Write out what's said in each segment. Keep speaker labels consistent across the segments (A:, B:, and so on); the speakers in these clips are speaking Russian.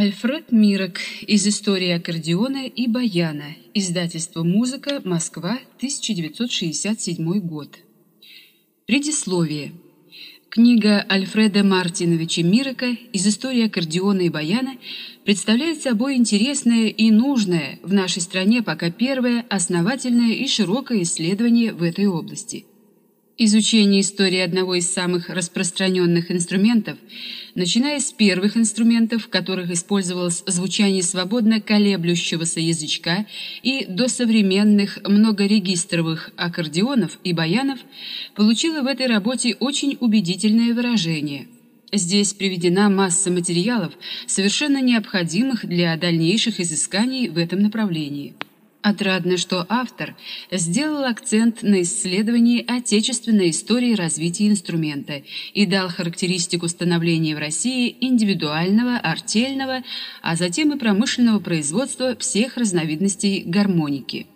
A: Альфред Мирок из «Истории аккордеона и баяна», издательство «Музыка», Москва, 1967 год. Предисловие. Книга Альфреда Мартиновича Мирока из «Истории аккордеона и баяна» представляет собой интересное и нужное в нашей стране пока первое основательное и широкое исследование в этой области – Изучение истории одного из самых распространенных инструментов, начиная с первых инструментов, в которых использовалось звучание свободно колеблющегося язычка, и до современных многорегистровых аккордеонов и баянов, получило в этой работе очень убедительное выражение. Здесь приведена масса материалов, совершенно необходимых для дальнейших изысканий в этом направлении. Отрадно, что автор сделал акцент на исследовании отечественной истории развития инструмента и дал характеристику становления в России индивидуального, артельного, а затем и промышленного производства всех разновидностей гармоники.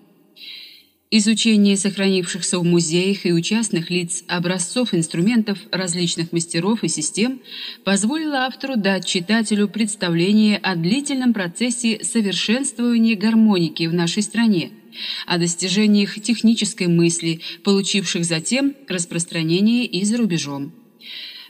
A: Изучение сохранившихся в музеях и у частных лиц образцов инструментов различных мастеров и систем позволило автору дать читателю представление о длительном процессе совершенствования гармоники в нашей стране, о достижениях технической мысли, получивших затем распространение и за рубежом.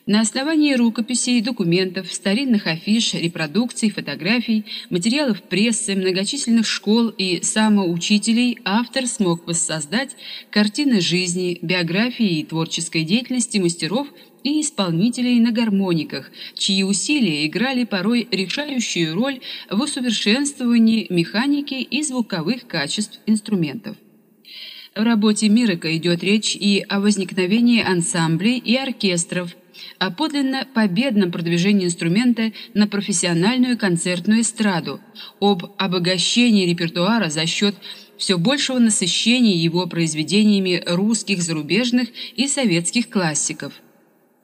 A: На основании рукописей, документов, старинных афиш, репродукций, фотографий, материалов прессы, многочисленных школ и самоучителей автор смог воссоздать картины жизни, биографии и творческой деятельности мастеров и исполнителей на гармониках, чьи усилия играли порой решающую роль в усовершенствовании механики и звуковых качеств инструментов. В работе Мирока идет речь и о возникновении ансамблей и оркестров, о подлинно победном продвижении инструмента на профессиональную концертную эстраду, об обогащении репертуара за счет все большего насыщения его произведениями русских, зарубежных и советских классиков.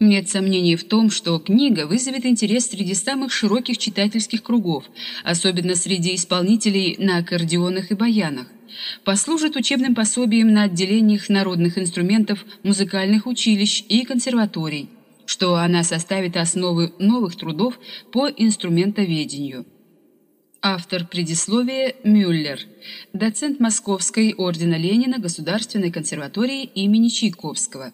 A: Нет сомнений в том, что книга вызовет интерес среди самых широких читательских кругов, особенно среди исполнителей на аккордеонах и баянах послужит учебным пособием на отделениях народных инструментов музыкальных училищ и консерваторий что она составит основы новых трудов по инструментоведению. Автор предисловия Мюллер, доцент Московской ордена Ленина Государственной консерватории имени Чайковского.